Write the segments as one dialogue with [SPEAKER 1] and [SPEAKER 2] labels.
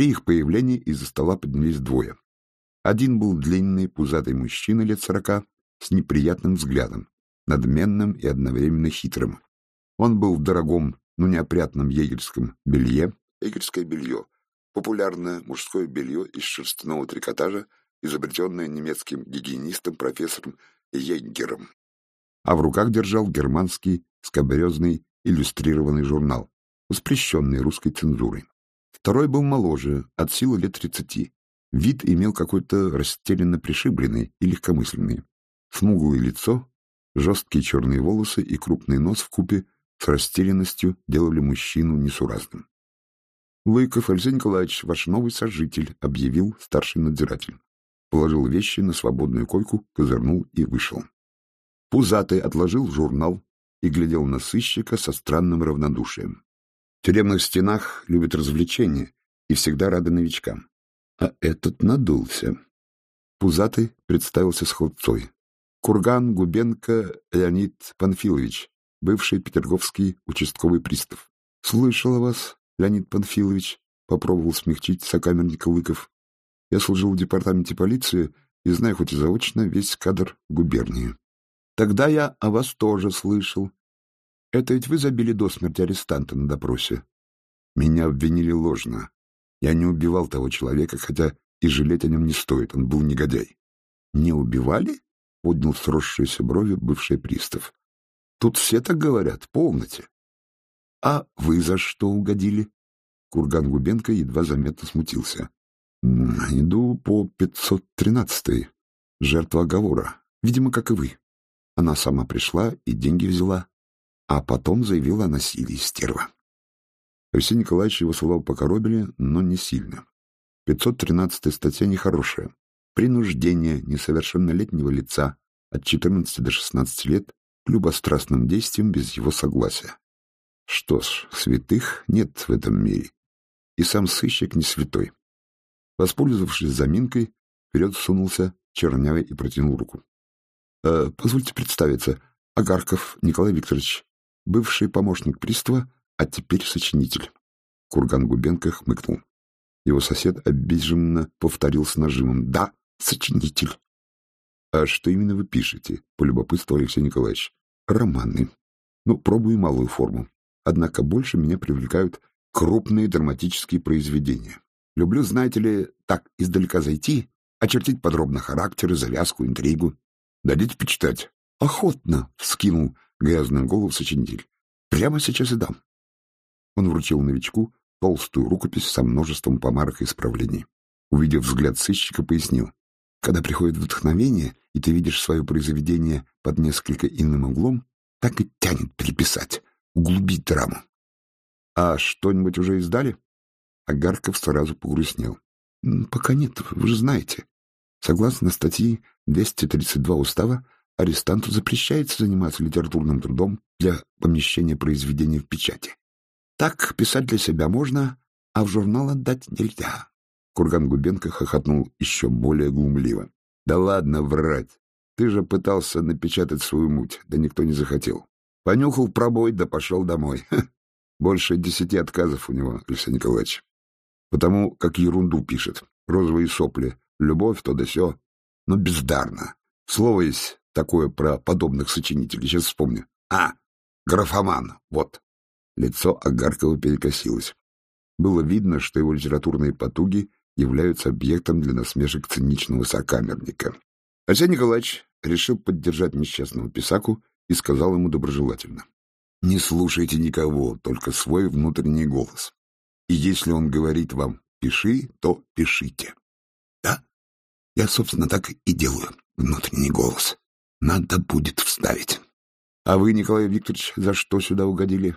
[SPEAKER 1] При их появлении из-за стола поднялись двое. Один был длинный, пузатый мужчина лет сорока с неприятным взглядом, надменным и одновременно хитрым. Он был в дорогом, но неопрятном егерском белье. Егерское белье — популярное мужское белье из шерстяного трикотажа, изобретенное немецким гигиенистом профессором Егером. А в руках держал германский скобрезный иллюстрированный журнал, воспрещенный русской цензурой. Второй был моложе, от силы лет тридцати. Вид имел какой-то растерянно пришибленный и легкомысленный. Смуглое лицо, жесткие черные волосы и крупный нос в купе с растерянностью делали мужчину несуразным. — Лыков Алексей Николаевич, ваш новый сожитель, — объявил старший надзиратель. Положил вещи на свободную койку, козырнул и вышел. Пузатый отложил журнал и глядел на сыщика со странным равнодушием. В тюремных стенах любят развлечения и всегда рады новичкам. А этот надулся. Пузатый представился с хлопцой. Курган Губенко Леонид Панфилович, бывший петерговский участковый пристав. — Слышал о вас, Леонид Панфилович, — попробовал смягчить сокамерник Лыков. — Я служил в департаменте полиции и знаю хоть и заочно весь кадр губернии. — Тогда я о вас тоже слышал, это ведь вы забили до смерти арестанта на допросе. Меня обвинили ложно. Я не убивал того человека, хотя и жалеть о нем не стоит, он был негодяй. Не убивали? Поднял сросшиеся брови бывший пристав. Тут все так говорят, полноте. А вы за что угодили? Курган Губенко едва заметно смутился. Иду по 513-й. Жертва оговора. Видимо, как и вы. Она сама пришла и деньги взяла а потом заявила о насилии стерва. Алексей Николаевич его слова покоробили, но не сильно. 513 статья нехорошая. Принуждение несовершеннолетнего лица от 14 до 16 лет к любострастным действиям без его согласия. Что ж, святых нет в этом мире. И сам сыщик не святой. Воспользовавшись заминкой, вперед сунулся чернявый и протянул руку. «Э, — Позвольте представиться. Агарков Николай Викторович, бывший помощник пристава, а теперь сочинитель. Курган Губенко хмыкнул. Его сосед обиженно повторил с нажимом. «Да, сочинитель». «А что именно вы пишете?» — полюбопытствовал Алексей Николаевич. «Романы. Ну, пробую малую форму. Однако больше меня привлекают крупные драматические произведения. Люблю, знаете ли, так издалека зайти, очертить подробно характеры, завязку, интригу. Дадите почитать?» «Охотно!» — вскинул грязную голову сочинитель. Прямо сейчас и дам. Он вручил новичку толстую рукопись со множеством помарок и исправлений. Увидев взгляд сыщика, пояснил. Когда приходит вдохновение, и ты видишь свое произведение под несколько иным углом, так и тянет переписать, углубить драму. — А что-нибудь уже издали? Агарков сразу погрустнел. — Пока нет, вы же знаете. Согласно статьи 232 устава, арестанту запрещается заниматься литературным трудом для помещения произведения в печати. Так писать для себя можно, а в журнал отдать нельзя. Курган Губенко хохотнул еще более глумливо. — Да ладно врать. Ты же пытался напечатать свою муть, да никто не захотел. Понюхал пробой, да пошел домой. Ха. Больше десяти отказов у него, Алексей Николаевич. Потому как ерунду пишет. Розовые сопли, любовь, то да сё. Но бездарно. Слово есть такое про подобных сочинителей. Сейчас вспомню. А, графоман, вот. Лицо Агаркова перекосилось. Было видно, что его литературные потуги являются объектом для насмешек циничного сокамерника. Алексей Николаевич решил поддержать несчастного писаку и сказал ему доброжелательно. «Не слушайте никого, только свой внутренний голос. И если он говорит вам «пиши», то пишите». «Да, я, собственно, так и делаю, внутренний голос. Надо будет вставить. А вы, Николай Викторович, за что сюда угодили?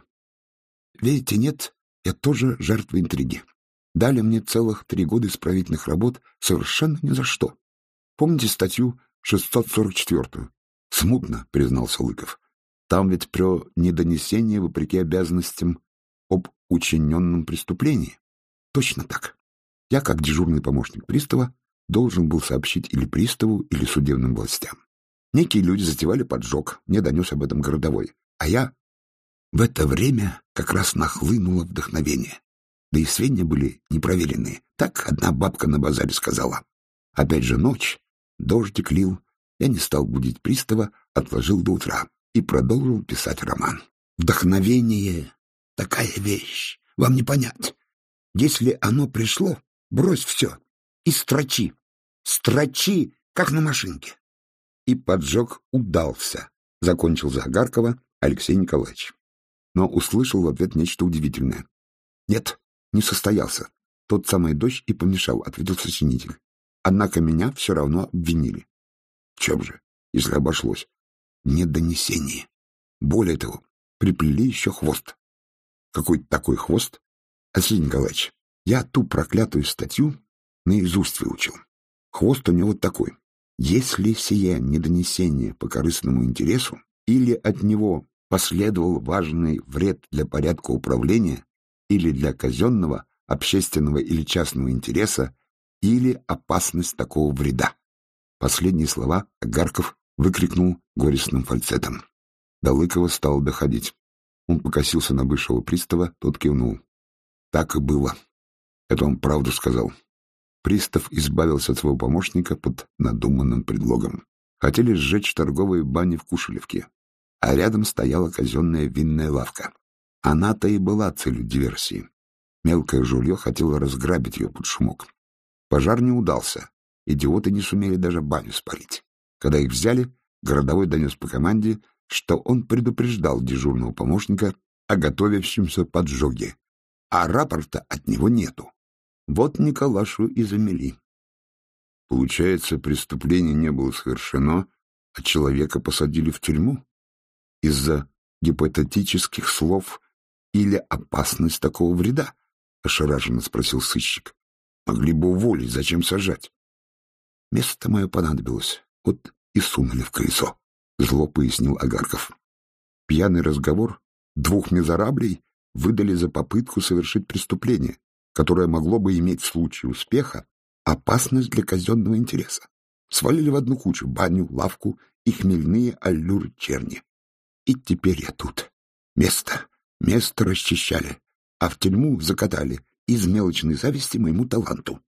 [SPEAKER 1] Верите, нет, я тоже жертва интриги. Дали мне целых три года исправительных работ совершенно ни за что. Помните статью 644? Смутно, признался Лыков. Там ведь про недонесение вопреки обязанностям об учиненном преступлении. Точно так. Я, как дежурный помощник пристава, должен был сообщить или приставу, или судебным властям. Некие люди затевали поджог, мне донес об этом городовой. А я... В это время как раз нахлынуло вдохновение. Да и сведения были непроверенные. Так одна бабка на базаре сказала. Опять же ночь, дождик лил. Я не стал будить пристава, отложил до утра и продолжил писать роман. Вдохновение — такая вещь, вам не понять. Если оно пришло, брось все и строчи. Строчи, как на машинке. И поджог удался, закончил Загаркова Алексей Николаевич. Но услышал в ответ нечто удивительное. Нет, не состоялся. Тот самый дождь и помешал, ответил сочинитель. Однако меня все равно обвинили. Чем же, если обошлось? Не донесение. Более того, приплели еще хвост. Какой такой хвост? Алексей Николаевич, я ту проклятую статью наизусть выучил. Хвост у него такой. Если сие недонесение по корыстному интересу или от него последовал важный вред для порядка управления или для казенного, общественного или частного интереса, или опасность такого вреда. Последние слова Агарков выкрикнул горестным фальцетом. До Лыкова стало доходить. Он покосился на бывшего пристава, тот кивнул. Так и было. Это он правду сказал. Пристав избавился от своего помощника под надуманным предлогом. Хотели сжечь торговые бани в Кушелевке, а рядом стояла казенная винная лавка. Она-то и была целью диверсии. Мелкое жулье хотело разграбить ее под шумок. Пожар не удался. Идиоты не сумели даже баню спалить. Когда их взяли, городовой донес по команде, что он предупреждал дежурного помощника о готовящемся поджоге, а рапорта от него нету. Вот Николашу и замели. Получается, преступление не было совершено, а человека посадили в тюрьму? Из-за гипотетических слов или опасность такого вреда? — ошарашенно спросил сыщик. — Могли бы уволить, зачем сажать? Место мое понадобилось, вот и сунули в колесо, — зло пояснил Агарков. Пьяный разговор двух мизераблей выдали за попытку совершить преступление, которое могло бы иметь в случае успеха опасность для казенного интереса. Свалили в одну кучу баню, лавку и хмельные аллюры черни. И теперь я тут. Место, место расчищали, а в тюрьму закатали из мелочной зависти моему таланту.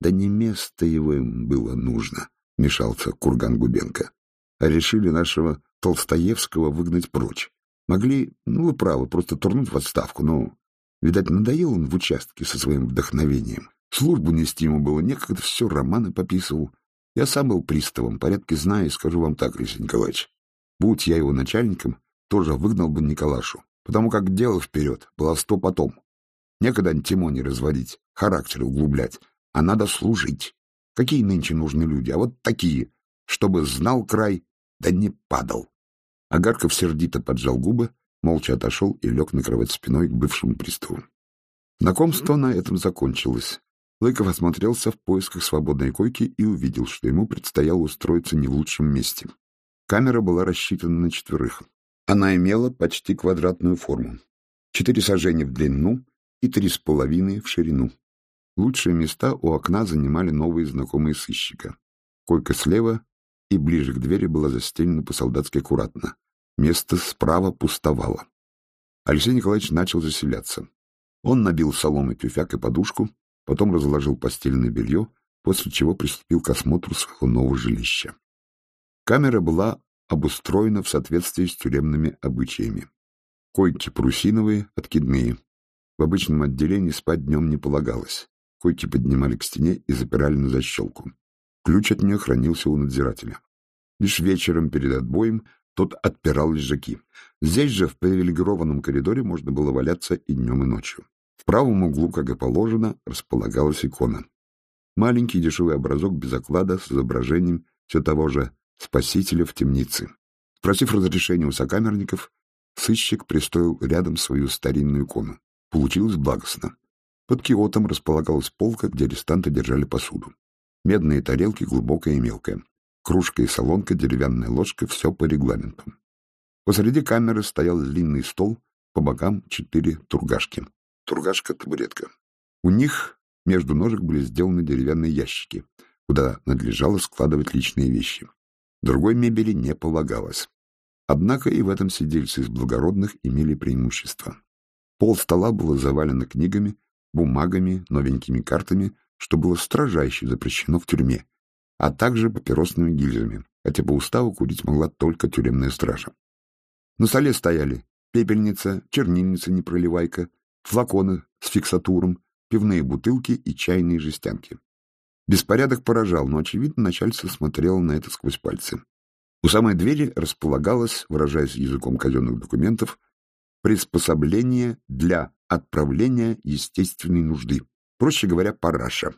[SPEAKER 1] Да не место его им было нужно, — мешался Курган Губенко. А решили нашего Толстоевского выгнать прочь. Могли, ну вы правы, просто турнуть в отставку, но Видать, надоел он в участке со своим вдохновением. Службу нести ему было некогда, все романы пописывал. Я сам был приставом, порядки знаю, и скажу вам так, Алексей Николаевич. Будь я его начальником, тоже выгнал бы Николашу, потому как дело вперед, было сто потом. Некогда антимони разводить, характер углублять, а надо служить. Какие нынче нужны люди, а вот такие, чтобы знал край, да не падал. Агарков сердито поджал губы, молча отошел и лег на кровать спиной к бывшему приставу. Знакомство на этом закончилось. Лыков осмотрелся в поисках свободной койки и увидел, что ему предстояло устроиться не в лучшем месте. Камера была рассчитана на четверых. Она имела почти квадратную форму. Четыре сажения в длину и три с половиной в ширину. Лучшие места у окна занимали новые знакомые сыщика. Койка слева и ближе к двери была застелена по-солдатски аккуратно. Место справа пустовало. Алексей Николаевич начал заселяться. Он набил соломой тюфяк и подушку, потом разложил постельное белье, после чего приступил к осмотру своего нового жилища. Камера была обустроена в соответствии с тюремными обычаями. Койки прусиновые, откидные. В обычном отделении спать днем не полагалось. Койки поднимали к стене и запирали на защелку. Ключ от нее хранился у надзирателя. Лишь вечером перед отбоем тот отпирал лежаки. Здесь же, в привилегированном коридоре, можно было валяться и днем, и ночью. В правом углу, как и положено, располагалась икона. Маленький дешевый образок без оклада с изображением все того же спасителя в темнице. Спросив разрешения у сокамерников, сыщик пристроил рядом свою старинную икону. Получилось благостно. Под киотом располагалась полка, где арестанты держали посуду. Медные тарелки, глубокая и мелкая. Кружка и солонка, деревянная ложка — все по регламенту. Посреди камеры стоял длинный стол, по бокам четыре тургашки. Тургашка — табуретка. У них между ножек были сделаны деревянные ящики, куда надлежало складывать личные вещи. Другой мебели не полагалось. Однако и в этом сидельцы из благородных имели преимущество. Пол стола было завалено книгами, бумагами, новенькими картами, что было строжайше запрещено в тюрьме, а также папиросными гильзами, хотя по уставу курить могла только тюремная стража. На столе стояли пепельница, чернильница-непроливайка, флаконы с фиксатуром, пивные бутылки и чайные жестянки. Беспорядок поражал, но, очевидно, начальство смотрело на это сквозь пальцы. У самой двери располагалось, выражаясь языком казенных документов, приспособление для отправления естественной нужды. Проще говоря, параша.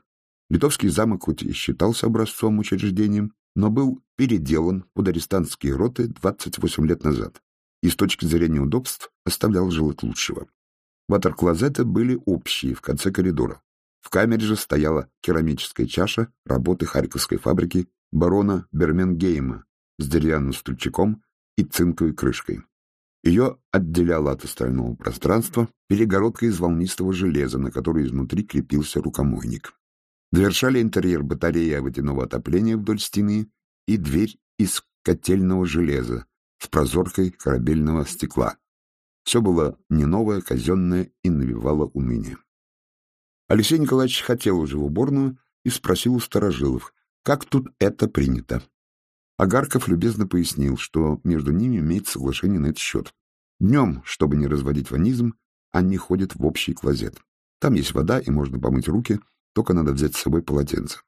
[SPEAKER 1] Литовский замок хоть и считался образцовым учреждением, но был переделан под арестантские роты 28 лет назад и с точки зрения удобств оставлял желать лучшего. Ватер-клозеты были общие в конце коридора. В камере же стояла керамическая чаша работы Харьковской фабрики барона Берменгейма с деревянным стульчиком и цинковой крышкой. Ее отделяла от остального пространства перегородка из волнистого железа, на которой изнутри крепился рукомойник. Довершали интерьер батарея водяного отопления вдоль стены и дверь из котельного железа с прозоркой корабельного стекла. Все было не новое, казенное и навевало уныние. Алексей Николаевич хотел уже в уборную и спросил у старожилов, как тут это принято. Агарков любезно пояснил, что между ними имеется соглашение на этот счет. Днем, чтобы не разводить ванизм, они ходят в общий клозет. Там есть вода, и можно помыть руки, только надо взять с собой полотенце.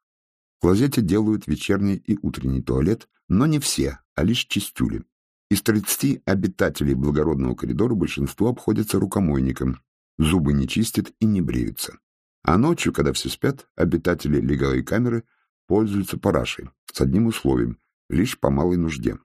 [SPEAKER 1] В клозете делают вечерний и утренний туалет, но не все, а лишь чистюли. Из 30 обитателей благородного коридора большинство обходятся рукомойником, зубы не чистят и не бреются. А ночью, когда все спят, обитатели леговой камеры пользуются парашей с одним условием — лишь по малой нужде.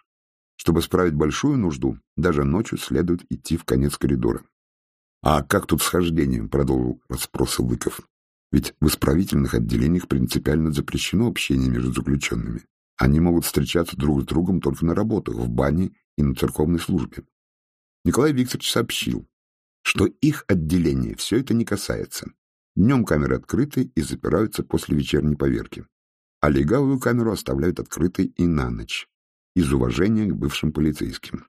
[SPEAKER 1] Чтобы справить большую нужду, даже ночью следует идти в конец коридора. — А как тут с хождением? — продолжил расспросы Лыков. — Ведь в исправительных отделениях принципиально запрещено общение между заключенными. Они могут встречаться друг с другом только на работах, в бане и на церковной службе. Николай Викторович сообщил, что их отделение все это не касается. Днем камеры открыты и запираются после вечерней поверки, а легавую камеру оставляют открытой и на ночь, из уважения к бывшим полицейским.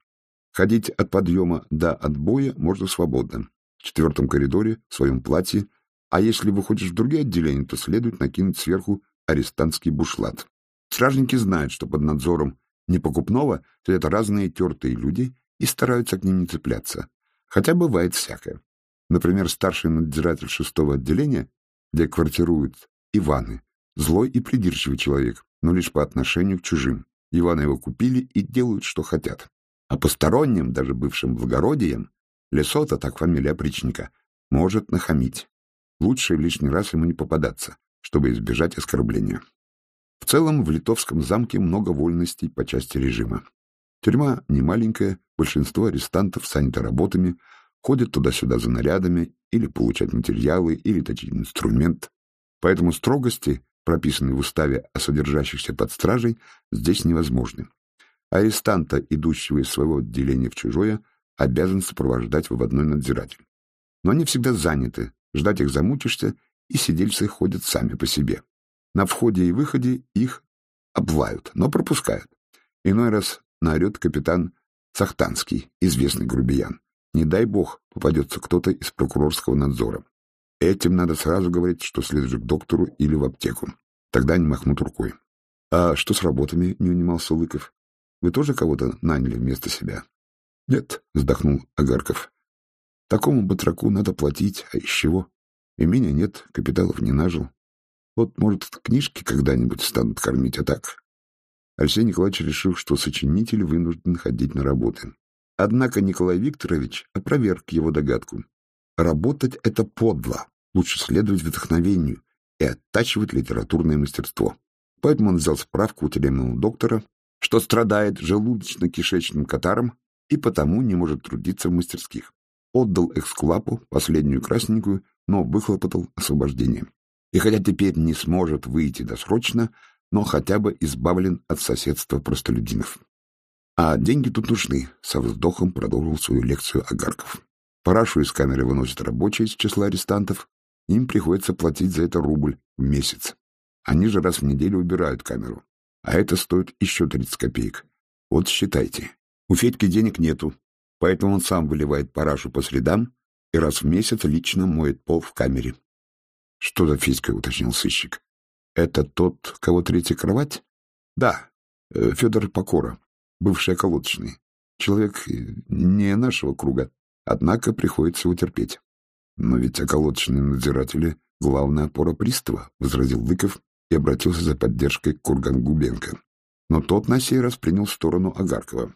[SPEAKER 1] Ходить от подъема до отбоя можно свободно, в четвертом коридоре, в своем платье, а если выходишь в другие отделения, то следует накинуть сверху арестантский бушлат. Стражники знают, что под надзором непокупного сидят разные тертые люди и стараются к ним не цепляться. Хотя бывает всякое. Например, старший надзиратель шестого отделения, где квартируют Иваны, злой и придирчивый человек, но лишь по отношению к чужим. Иваны его купили и делают, что хотят. А посторонним, даже бывшим благородием, Лесота, так фамилия опричника, может нахамить. Лучше лишний раз ему не попадаться, чтобы избежать оскорбления. В целом, в Литовском замке много вольностей по части режима. Тюрьма не маленькая, большинство арестантов заняты работами, ходят туда-сюда за нарядами, или получать материалы, или точить инструмент. Поэтому строгости, прописанные в уставе о содержащихся под стражей, здесь невозможны. Арестанта, идущего из своего отделения в чужое, обязан сопровождать выводной надзиратель. Но они всегда заняты, ждать их замучишься, и сидельцы ходят сами по себе. На входе и выходе их обвают, но пропускают. Иной раз наорет капитан Сахтанский, известный грубиян. Не дай бог попадется кто-то из прокурорского надзора. Этим надо сразу говорить, что следует к доктору или в аптеку. Тогда они махнут рукой. — А что с работами? — не унимался Лыков. — Вы тоже кого-то наняли вместо себя? — Нет, — вздохнул Агарков. — Такому батраку надо платить, а из чего? Имения нет, капиталов не нажил. Вот, может, книжки когда-нибудь станут кормить, а так... Алексей Николаевич решил, что сочинитель вынужден ходить на работы. Однако Николай Викторович опроверг его догадку. Работать — это подло. Лучше следовать вдохновению и оттачивать литературное мастерство. Поэтому он взял справку у тюремного доктора, что страдает желудочно-кишечным катаром и потому не может трудиться в мастерских. Отдал эксклапу, последнюю красненькую, но выхлопотал освобождение и хотя теперь не сможет выйти досрочно, но хотя бы избавлен от соседства простолюдинов. А деньги тут нужны, со вздохом продолжил свою лекцию Агарков. Парашу из камеры выносят рабочие из числа арестантов, им приходится платить за это рубль в месяц. Они же раз в неделю убирают камеру, а это стоит еще 30 копеек. Вот считайте. У Федьки денег нету, поэтому он сам выливает парашу по средам и раз в месяц лично моет пол в камере. Что за Федька, уточнил сыщик. Это тот, кого третья кровать? Да, э, Федор Покора, бывший околоточный. Человек э, не нашего круга, однако приходится утерпеть. Но ведь околоточные надзиратели — главная опора пристава, — возразил Лыков и обратился за поддержкой к Курган-Губенко. Но тот на сей раз принял сторону Агаркова.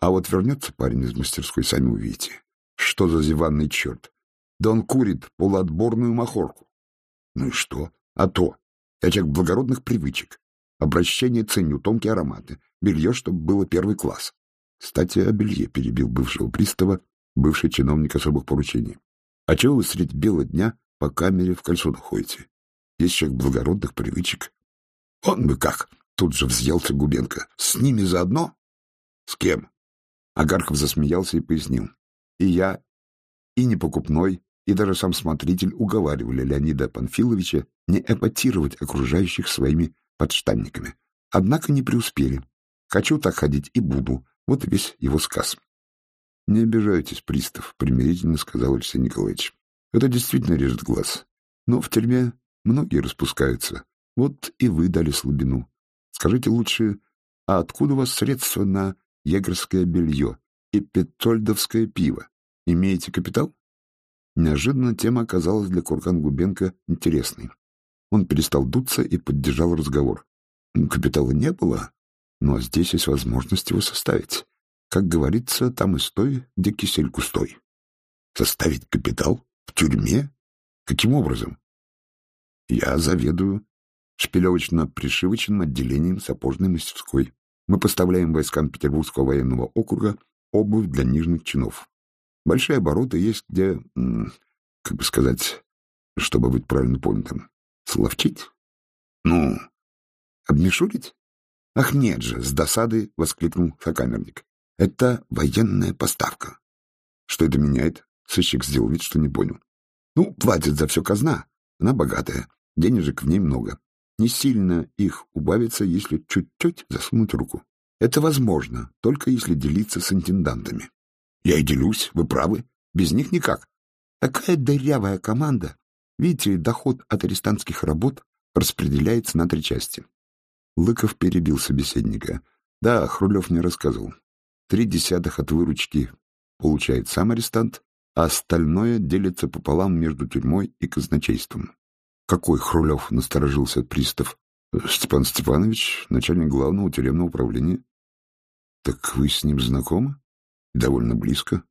[SPEAKER 1] А вот вернется парень из мастерской, сами увидите. Что за зеванный черт? Да он курит полуотборную махорку. Ну и что? А то. Я человек благородных привычек. Обращение ценю, тонкие ароматы. Белье, чтобы было первый класс. Кстати, о белье перебил бывшего пристава, бывший чиновник особых поручений. А чего вы средь бела дня по камере в кольцо ходите? Есть человек благородных привычек. Он бы как! Тут же взъелся Губенко. С ними заодно? С кем? Агарков засмеялся и пояснил. И я, и непокупной, и даже сам смотритель уговаривали Леонида Панфиловича не эпатировать окружающих своими подштанниками. Однако не преуспели. Хочу так ходить и буду. Вот весь его сказ. — Не обижайтесь, пристав, — примирительно сказал Алексей Николаевич. — Это действительно режет глаз. Но в тюрьме многие распускаются. Вот и вы дали слабину. Скажите лучше, а откуда у вас средства на егерское белье и петольдовское пиво? Имеете капитал? Неожиданно тема оказалась для Куркан Губенко интересной. Он перестал дуться и поддержал разговор. Капитала не было, но здесь есть возможность его составить. Как говорится, там и стой, где кисель густой. Составить капитал? В тюрьме? Каким образом? Я заведую шпилевочно-пришивочным отделением сапожной мастерской. Мы поставляем войскам Петербургского военного округа обувь для нижних чинов. Большие обороты есть где, как бы сказать, чтобы быть правильно понятым, словчить? Ну, обмешурить? Ах, нет же, с досады воскликнул сокамерник. Это военная поставка. Что это меняет? Сыщик сделал вид, что не понял. Ну, платит за все казна. Она богатая. Денежек в ней много. Не сильно их убавится, если чуть-чуть засунуть руку. Это возможно, только если делиться с интендантами. Я и делюсь, вы правы. Без них никак. Такая дырявая команда. Видите, доход от арестантских работ распределяется на три части. Лыков перебил собеседника. Да, Хрулев не рассказывал. Три десятых от выручки получает сам арестант, а остальное делится пополам между тюрьмой и казначейством. Какой Хрулев насторожился пристав? Степан Степанович, начальник главного тюремного управления. Так вы с ним знакомы? Довольно близко.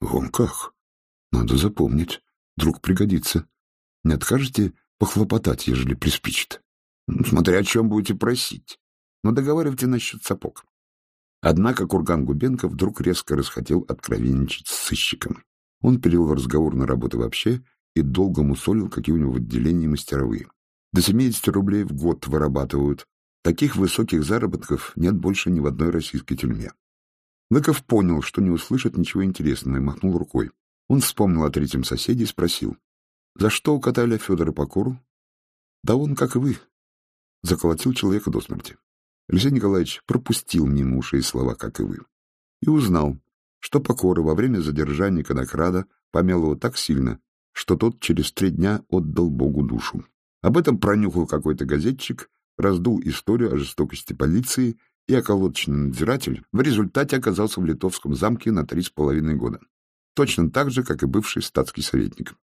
[SPEAKER 1] Вон как. Надо запомнить. Вдруг пригодится. Не откажете похлопотать, ежели приспичит? Ну, смотря о чем будете просить. Но договаривайте насчет сапог. Однако Курган Губенко вдруг резко расхотел откровенничать с сыщиком. Он перевел разговор на работу вообще и долго мусолил, какие у него в отделении мастеровые. До 70 рублей в год вырабатывают. Таких высоких заработков нет больше ни в одной российской тюрьме. Лыков понял, что не услышит ничего интересного, и махнул рукой. Он вспомнил о третьем соседе и спросил. «За что укатали Федора Покору?» «Да он, как и вы». Заколотил человека до смерти. Алексей Николаевич пропустил мимо ушей слова «как и вы» и узнал, что Покора во время задержания конокрада помял его так сильно, что тот через три дня отдал Богу душу. Об этом пронюхал какой-то газетчик, раздул историю о жестокости полиции и околоточный надзиратель в результате оказался в Литовском замке на три с половиной года. Точно так же, как и бывший статский советник.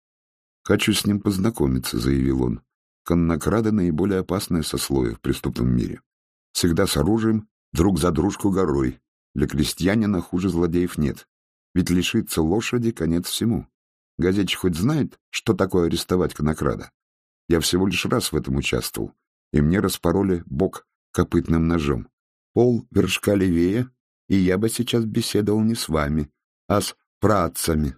[SPEAKER 1] «Хочу с ним познакомиться», — заявил он. «Коннокрады — наиболее опасное сословие в преступном мире. Всегда с оружием, друг за дружку горой. Для крестьянина хуже злодеев нет. Ведь лишиться лошади — конец всему. Газетчик хоть знает, что такое арестовать конокрада? Я всего лишь раз в этом участвовал, и мне распороли бок копытным ножом пол вершка левее, и я бы сейчас беседовал не с вами, а с працами.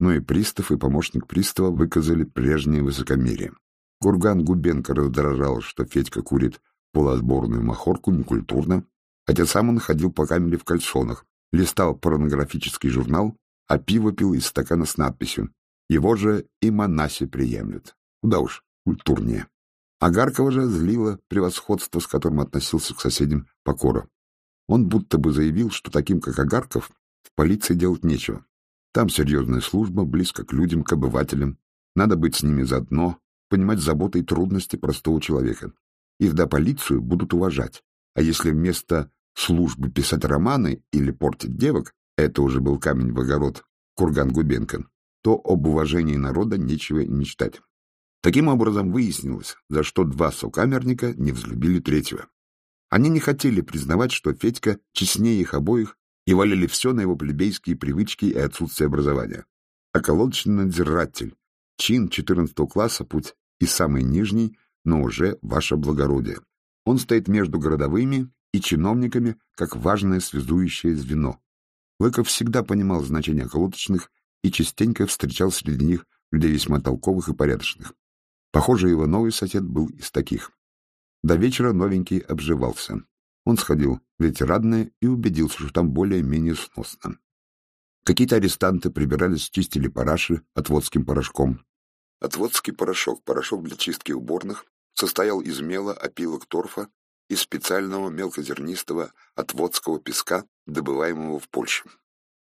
[SPEAKER 1] Ну и пристав, и помощник пристава выказали прежнее высокомерие. Курган Губенко раздражал, что Федька курит полуотборную махорку некультурно, хотя сам он ходил по камере в кальсонах, листал порнографический журнал, а пиво пил из стакана с надписью «Его же и монаси приемлют». Куда уж культурнее. Агаркова же злило превосходство, с которым относился к соседям Покора. Он будто бы заявил, что таким, как Агарков, в полиции делать нечего. Там серьезная служба, близко к людям, к обывателям. Надо быть с ними заодно, понимать заботы и трудности простого человека. И тогда полицию будут уважать. А если вместо службы писать романы или портить девок, это уже был камень в огород Курган Губенко, то об уважении народа нечего и мечтать. Таким образом, выяснилось, за что два сокамерника не взлюбили третьего. Они не хотели признавать, что Федька честнее их обоих и валили все на его плебейские привычки и отсутствие образования. А колодочный надзиратель, чин 14 класса, путь и самый нижний, но уже ваше благородие. Он стоит между городовыми и чиновниками, как важное связующее звено. Лыков всегда понимал значение колодочных и частенько встречал среди них людей весьма толковых и порядочных. Похоже, его новый сосед был из таких. До вечера новенький обживался. Он сходил в ветеранное и убедился, что там более-менее сносно. Какие-то арестанты прибирались, чистили параши отводским порошком. Отводский порошок, порошок для чистки уборных, состоял из мела, опилок торфа и специального мелкозернистого отводского песка, добываемого в Польше.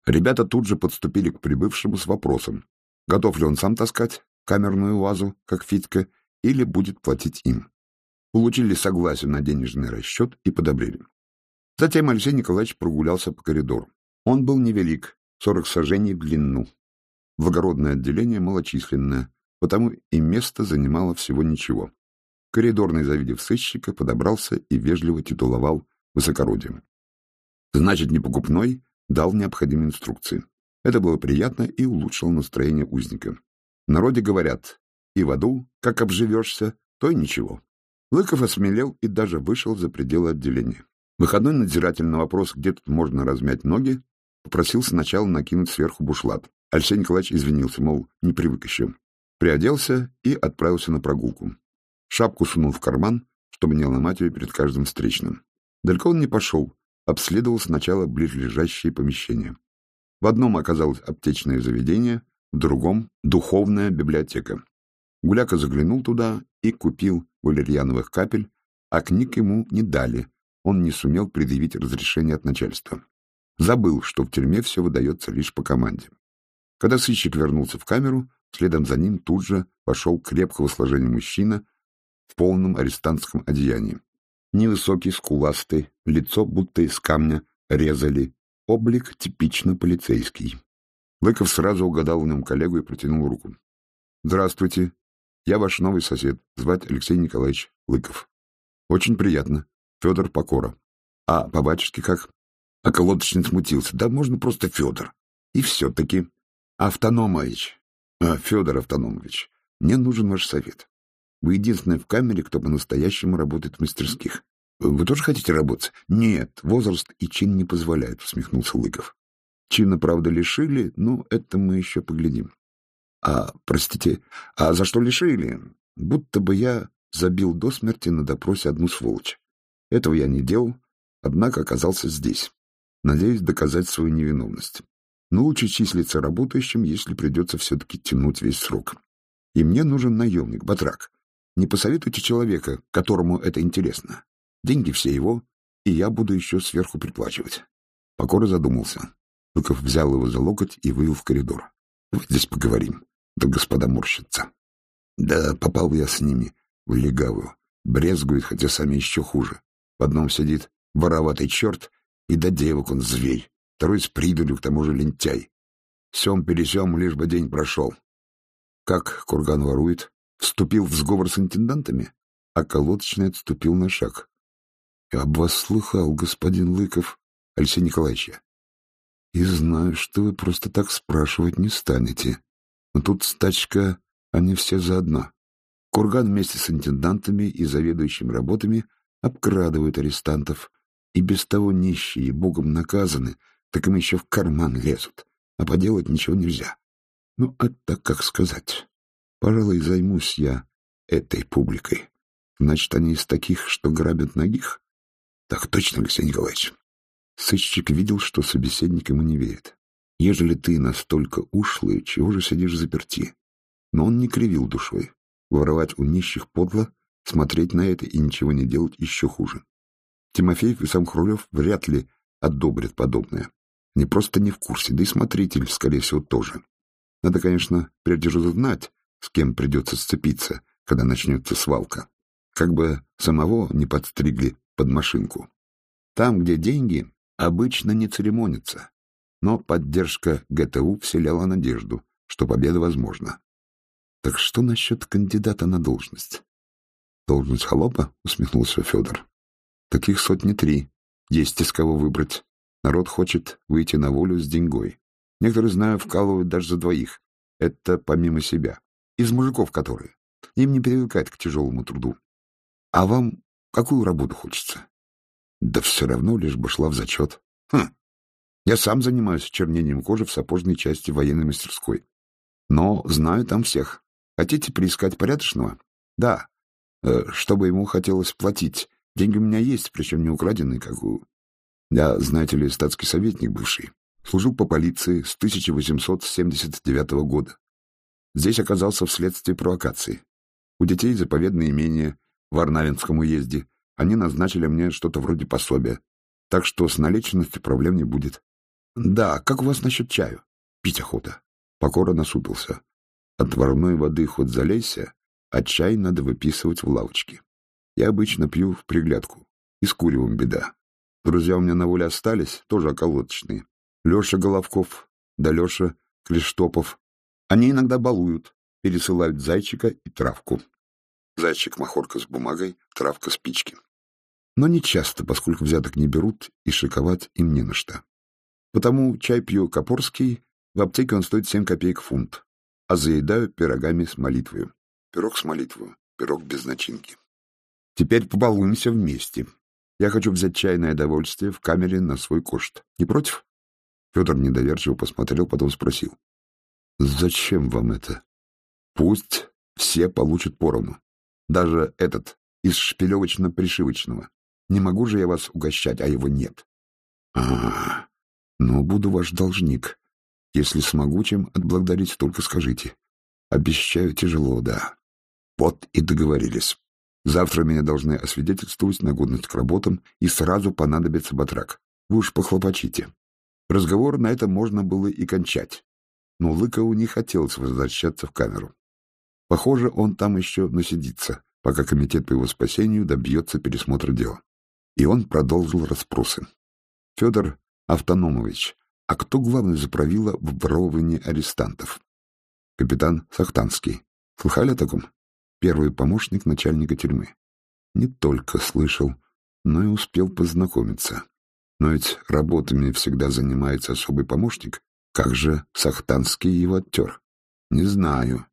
[SPEAKER 1] Ребята тут же подступили к прибывшему с вопросом, готов ли он сам таскать камерную вазу, как Фитька, или будет платить им. Получили согласие на денежный расчет и подобрели. Затем Алексей Николаевич прогулялся по коридору. Он был невелик, сорок сажений в длину. Благородное отделение малочисленное, потому и место занимало всего ничего. Коридорный, завидев сыщика, подобрался и вежливо титуловал высокородием. Значит, непокупной дал необходимые инструкции. Это было приятно и улучшило настроение узника. Народе говорят, и в аду, как обживешься, то и ничего. Лыков осмелел и даже вышел за пределы отделения. Выходной надзиратель на вопрос, где тут можно размять ноги, попросил сначала накинуть сверху бушлат. Алексей Николаевич извинился, мол, не привык еще. Приоделся и отправился на прогулку. Шапку сунул в карман, чтобы не ломать ее перед каждым встречным. Далеко он не пошел, обследовал сначала близлежащие помещения. В одном оказалось аптечное заведение, другом — духовная библиотека. Гуляка заглянул туда и купил валерьяновых капель, а книг ему не дали, он не сумел предъявить разрешение от начальства. Забыл, что в тюрьме все выдается лишь по команде. Когда сыщик вернулся в камеру, следом за ним тут же пошел крепкого сложения мужчина в полном арестантском одеянии. Невысокий, скуластый, лицо будто из камня резали, облик типично полицейский. Лыков сразу угадал в нем коллегу и протянул руку. — Здравствуйте. Я ваш новый сосед. Звать Алексей Николаевич Лыков. — Очень приятно. Федор Покора. — А по-батюшке как? Колодочный смутился. — Да можно просто Федор. И все-таки. — Автономович. А, Федор Автономович, мне нужен ваш совет. Вы единственный в камере, кто по-настоящему работает в мастерских. Вы тоже хотите работать? Нет, возраст и чин не позволяют, усмехнулся Лыков. Чина, правда, лишили, но это мы еще поглядим. А, простите, а за что лишили? Будто бы я забил до смерти на допросе одну сволочь. Этого я не делал, однако оказался здесь. Надеюсь доказать свою невиновность. Но лучше числиться работающим, если придется все-таки тянуть весь срок. И мне нужен наемник, батрак. Не посоветуйте человека, которому это интересно. Деньги все его, и я буду еще сверху приплачивать. Покора задумался. Лыков взял его за локоть и вывел в коридор. — здесь поговорим. Да господа морщатся. Да попал я с ними в легавую. Брезгует, хотя сами еще хуже. В одном сидит вороватый черт, и до девок он зверь. Второй с придурью, к тому же лентяй. Сем-пересем, лишь бы день прошел. Как курган ворует? Вступил в сговор с интендантами? А колодочный отступил на шаг. Я об слыхал, господин Лыков, Алексей Николаевич. И знаю, что вы просто так спрашивать не станете. Но тут стачка, они все заодно. Курган вместе с интендантами и заведующими работами обкрадывают арестантов, и без того нищие, богом наказаны, так им еще в карман лезут, а поделать ничего нельзя. Ну, а так как сказать? Пожалуй, займусь я этой публикой. Значит, они из таких, что грабят ногих? Так точно, Алексей Николаевич. Сыщик видел, что собеседник ему не верит. Ежели ты настолько ушлый, чего же сидишь заперти? Но он не кривил душой. Воровать у нищих подло, смотреть на это и ничего не делать еще хуже. Тимофеев и сам Хрулев вряд ли одобрят подобное. Не просто не в курсе, да и смотритель, скорее всего, тоже. Надо, конечно, прежде же знать, с кем придется сцепиться, когда начнется свалка. Как бы самого не подстригли под машинку. Там, где деньги, обычно не церемонятся. Но поддержка ГТУ вселяла надежду, что победа возможна. Так что насчет кандидата на должность? Должность холопа? Усмехнулся Федор. Таких сотни три. Есть из кого выбрать. Народ хочет выйти на волю с деньгой. Некоторые, знаю, вкалывают даже за двоих. Это помимо себя. Из мужиков которые. Им не привыкать к тяжелому труду. А вам какую работу хочется? Да все равно, лишь бы шла в зачет. Хм. Я сам занимаюсь чернением кожи в сапожной части военной мастерской. Но знаю там всех. Хотите приискать порядочного? Да. Э, чтобы ему хотелось платить. Деньги у меня есть, причем не украденные, как у... Я, знаете ли, статский советник бывший. Служил по полиции с 1879 года. Здесь оказался вследствие провокации. У детей заповедное имение в Арнавинском уезде. Они назначили мне что-то вроде пособия. Так что с наличностью проблем не будет. Да, как у вас насчет чаю? Пить охота. Покора насупился. Отварной воды хоть залейся, а чай надо выписывать в лавочке. Я обычно пью в приглядку. И с куревом беда. Друзья у меня на воле остались, тоже околоточные. Леша Головков, да Леша Клештопов. Они иногда балуют, пересылают зайчика и травку. Зайчик — махорка с бумагой, травка — спички. Но не часто, поскольку взяток не берут, и шиковать им не на что. Потому чай пью копорский, в аптеке он стоит 7 копеек фунт, а заедаю пирогами с молитвою. Пирог с молитвою, пирог без начинки. Теперь побалуемся вместе. Я хочу взять чайное довольствие в камере на свой кошт. Не против? Федор недоверчиво посмотрел, потом спросил. — Зачем вам это? — Пусть все получат поровну. Даже этот, из шпилевочно-пришивочного. Не могу же я вас угощать, а его нет. А, Но буду ваш должник. Если смогу чем отблагодарить, только скажите. Обещаю тяжело, да. Вот и договорились. Завтра меня должны освидетельствовать на годность к работам, и сразу понадобится батрак. Вы уж похлопочите. Разговор на этом можно было и кончать. Но Лыкову не хотелось возвращаться в камеру. Похоже, он там еще насидится, пока комитет по его спасению добьется пересмотра дела. И он продолжил расспросы. Федор Автономович, а кто главный за правило в воровывании арестантов? Капитан Сахтанский. Слыхали о таком? Первый помощник начальника тюрьмы. Не только слышал, но и успел познакомиться. Но ведь работами всегда занимается особый помощник. Как же Сахтанский его оттер? Не знаю.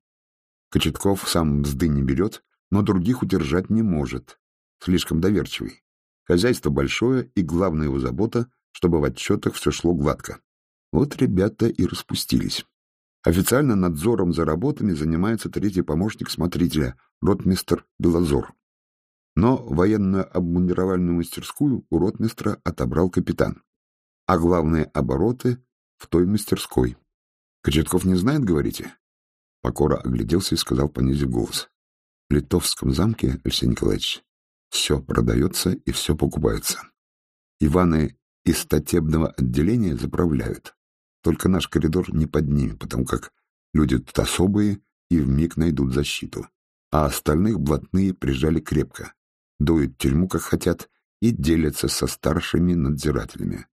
[SPEAKER 1] Кочетков сам мзды не берет, но других удержать не может. Слишком доверчивый. Хозяйство большое, и главная его забота, чтобы в отчетах все шло гладко. Вот ребята и распустились. Официально надзором за работами занимается третий помощник смотрителя, ротмистер Белозор. Но военную обмундировальную мастерскую у ротмистра отобрал капитан. А главные обороты в той мастерской. Кочетков не знает, говорите? Покора огляделся и сказал, понизив голос. В Литовском замке, Алексей Николаевич, все продается и все покупается. Иваны из статебного отделения заправляют. Только наш коридор не под ними, потому как люди тут особые и вмиг найдут защиту. А остальных блатные прижали крепко, дуют тюрьму, как хотят, и делятся со старшими надзирателями.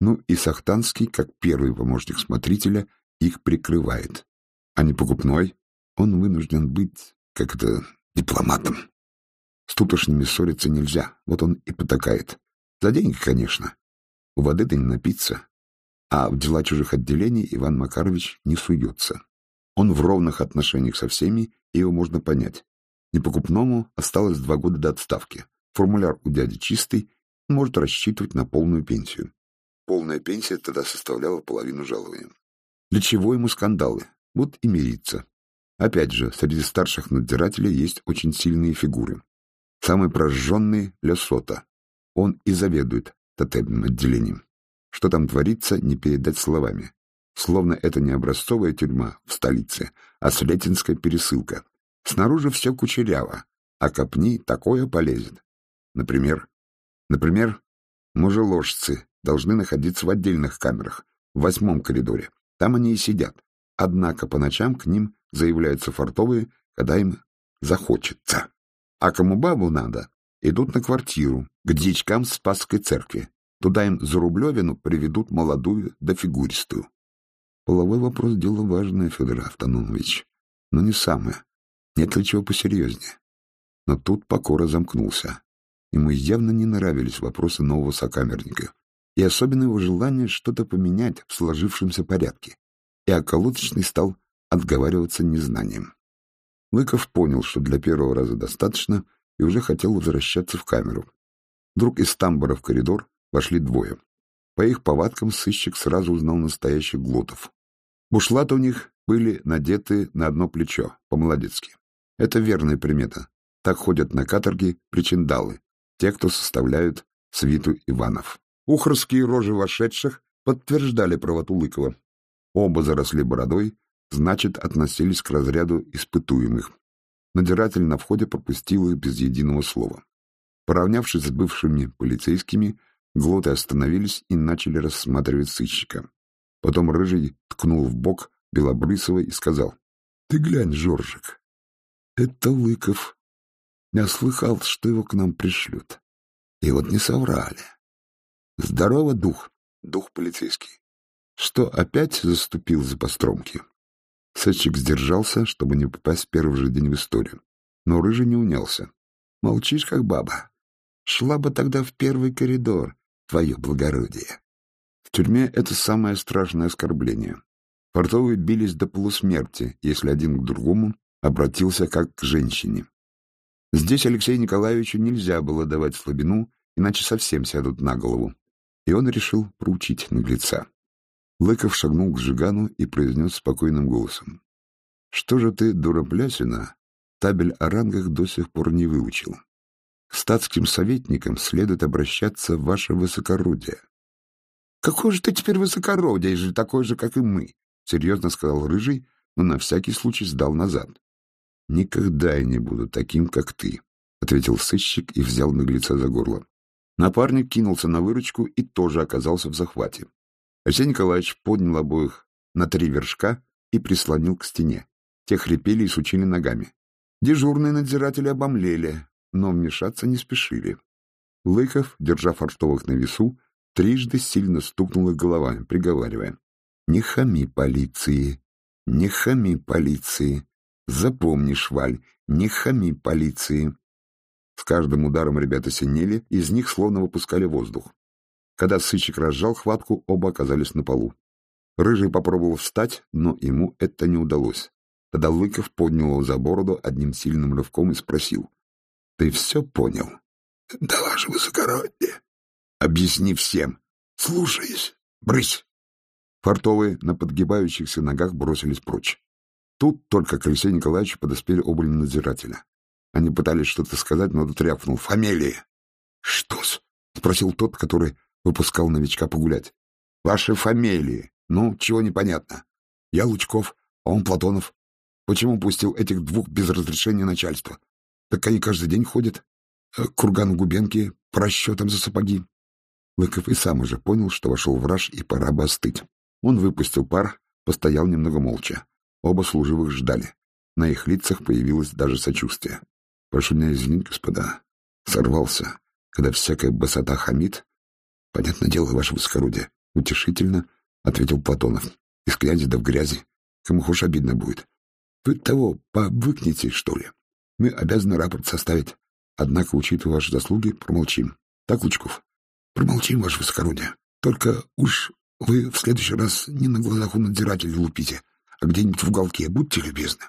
[SPEAKER 1] Ну и Сахтанский, как первый помощник смотрителя, их прикрывает. А не покупной, он вынужден быть как-то дипломатом. С тутошними ссориться нельзя, вот он и потакает. За деньги, конечно. У воды-то не напиться. А в дела чужих отделений Иван Макарович не суется. Он в ровных отношениях со всеми, и его можно понять. Непокупному осталось два года до отставки. Формуляр у дяди чистый, может рассчитывать на полную пенсию. Полная пенсия тогда составляла половину жалования. Для чего ему скандалы? Вот и мириться. Опять же, среди старших надзирателей есть очень сильные фигуры. Самый прожженный — Лесота. Он и заведует тотемным отделением. Что там творится, не передать словами. Словно это не образцовая тюрьма в столице, а Слетинская пересылка, Снаружи все кучеряво, а копни такое полезет. Например, например, мужеложцы должны находиться в отдельных камерах, в восьмом коридоре. Там они и сидят. Однако по ночам к ним заявляются фартовые, когда им захочется. А кому бабу надо, идут на квартиру, к дичкам Спасской церкви. Туда им за Рублевину приведут молодую да фигуристую. Половой вопрос — дело важное, Федор Автономович, но не самое. Нет ли чего посерьезнее? Но тут покора замкнулся. Ему явно не нравились вопросы нового сокамерника, и особенно его желание что-то поменять в сложившемся порядке. И околоточный стал отговариваться незнанием. Лыков понял, что для первого раза достаточно, и уже хотел возвращаться в камеру. Вдруг из тамбура в коридор вошли двое. По их повадкам сыщик сразу узнал настоящих глотов. Бушлаты у них были надеты на одно плечо, по-молодецки. Это верная примета. Так ходят на каторге причиндалы, те, кто составляют свиту Иванов. Ухорские рожи вошедших подтверждали правоту Лыкова. Оба заросли бородой, значит, относились к разряду испытуемых. Надиратель на входе пропустил их без единого слова. Поравнявшись с бывшими полицейскими, глоты остановились и начали рассматривать сыщика. Потом Рыжий ткнул в бок Белобрысова и сказал, — Ты глянь, Жоржик, это Лыков. Я слыхал, что его к нам пришлют. И вот не соврали. Здорово, дух, дух полицейский. Что, опять заступил за постромки? Сыщик сдержался, чтобы не попасть в первый же день в историю. Но Рыжий не унялся. Молчишь, как баба. Шла бы тогда в первый коридор, твое благородие. В тюрьме это самое страшное оскорбление. Портовые бились до полусмерти, если один к другому обратился как к женщине. Здесь Алексею Николаевичу нельзя было давать слабину, иначе совсем сядут на голову. И он решил проучить наглеца. Лыков шагнул к Жигану и произнес спокойным голосом. — Что же ты, дура Плясина, табель о рангах до сих пор не выучил? Статским советникам следует обращаться в ваше высокородие. — Какое же ты теперь высокородие, если такое же, как и мы? — серьезно сказал Рыжий, но на всякий случай сдал назад. — Никогда я не буду таким, как ты, — ответил сыщик и взял наглеца за горло. Напарник кинулся на выручку и тоже оказался в захвате. Алексей Николаевич поднял обоих на три вершка и прислонил к стене. Те хрипели и сучили ногами. Дежурные надзиратели обомлели, но вмешаться не спешили. Лыков, держа фартовых на весу, трижды сильно стукнул их головами, приговаривая. «Не хами полиции! Не хами полиции! Запомни, шваль, не хами полиции!» С каждым ударом ребята синели, из них словно выпускали воздух. Когда сыщик разжал хватку, оба оказались на полу. Рыжий попробовал встать, но ему это не удалось. Тогда Лыков поднял его за бороду одним сильным рывком и спросил. — Ты все понял? — Да, ваше высокородие. — Объясни всем. — Слушаюсь. Брысь. Фартовые на подгибающихся ногах бросились прочь. Тут только к Алексею Николаевичу подоспели оба надзирателя. Они пытались что-то сказать, но тот рявкнул. — Фамилии. — Что-с? — спросил тот, который выпускал новичка погулять. — Ваши фамилии. Ну, чего непонятно. Я Лучков, а он Платонов. Почему пустил этих двух без разрешения начальства? Так они каждый день ходят. Э, курган Губенки по расчетам за сапоги. Лыков и сам уже понял, что вошел в раж и пора бы остыть. Он выпустил пар, постоял немного молча. Оба служивых ждали. На их лицах появилось даже сочувствие. — Прошу меня извинить, господа. Сорвался, когда всякая басота хамит, Понятное дело, ваше высокородие. Утешительно, — ответил Платонов. Из князи да в грязи. Кому хошь обидно будет. Вы того повыкните, что ли? Мы обязаны рапорт составить. Однако, учитывая ваши заслуги, промолчим. Так, Лучков? Промолчим, ваше высокородие. Только уж вы в следующий раз не на глазах у надзирателя лупите, а где-нибудь в уголке. Будьте любезны.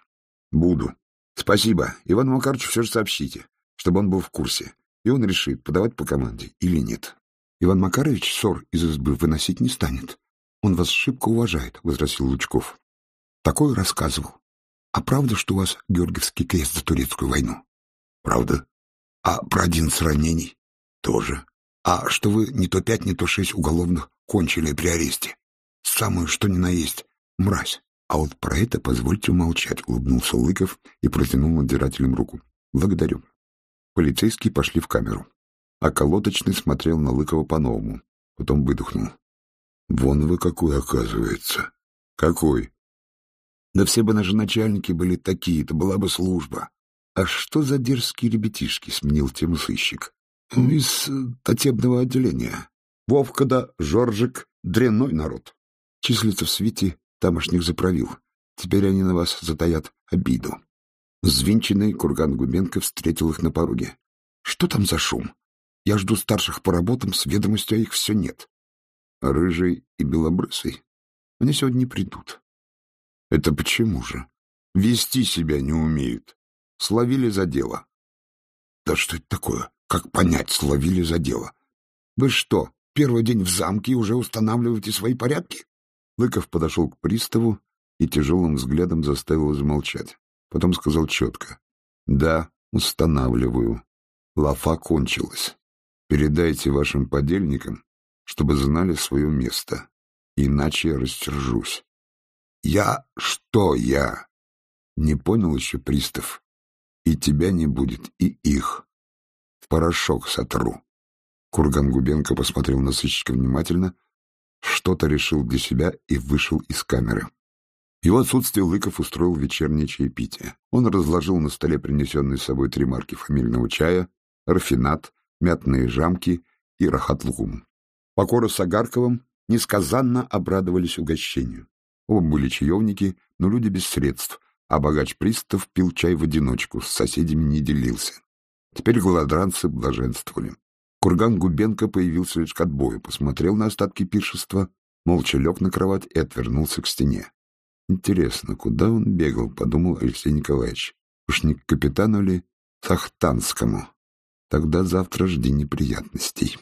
[SPEAKER 1] Буду. Спасибо. Ивану Макаровичу все же сообщите, чтобы он был в курсе, и он решит, подавать по команде или нет. Иван Макарович ссор из избы выносить не станет. Он вас шибко уважает, — возразил Лучков. Такое рассказывал. А правда, что у вас Георгиевский крест за турецкую войну? Правда. А про один с ранений? Тоже. А что вы не то пять, не то шесть уголовных кончили при аресте? Самое что ни на есть. Мразь. А вот про это позвольте умолчать, — улыбнулся Лыков и протянул надзирателям руку. Благодарю. Полицейские пошли в камеру. А колодочный смотрел на Лыкова по-новому. Потом выдохнул. «Вон вы какой, оказывается!» «Какой?» «Да все бы наши начальники были такие, это была бы служба. А что за дерзкие ребятишки? — сменил тему сыщик. — Из татебного отделения. Вовка да Жоржик — дрянной народ. Числится в свите тамошних заправил. Теперь они на вас затаят обиду. Взвинченный курган Губенко встретил их на пороге. — Что там за шум? Я жду старших по работам, с ведомостью, а их все нет. Рыжий и белобрысый. Они сегодня не придут. Это почему же? Вести себя не умеют. Словили за дело. Да что это такое? Как понять, словили за дело? Вы что, первый день в замке и уже устанавливаете свои порядки? Лыков подошел к приставу и тяжелым взглядом заставил замолчать. Потом сказал четко. «Да, устанавливаю. Лафа кончилась. Передайте вашим подельникам, чтобы знали свое место. Иначе я растержусь». «Я? Что я?» Не понял еще пристав. «И тебя не будет, и их. В порошок сотру». Курган Губенко посмотрел на сыщика внимательно, что-то решил для себя и вышел из камеры его отсутствие Лыков устроил вечернее чаепитие. Он разложил на столе принесенные с собой три марки фамильного чая, рафинат, мятные жамки и рахат-лукум. Покора с Агарковым несказанно обрадовались угощению. Оба были чаевники, но люди без средств, а богач-пристав пил чай в одиночку, с соседями не делился. Теперь голодранцы блаженствовали. Курган Губенко появился лишь к отбою, посмотрел на остатки пиршества, молча лег на кровать и отвернулся к стене. Интересно, куда он бегал, подумал Алексей Николаевич. Уж не к капитану ли Сахтанскому? Тогда завтра жди неприятностей.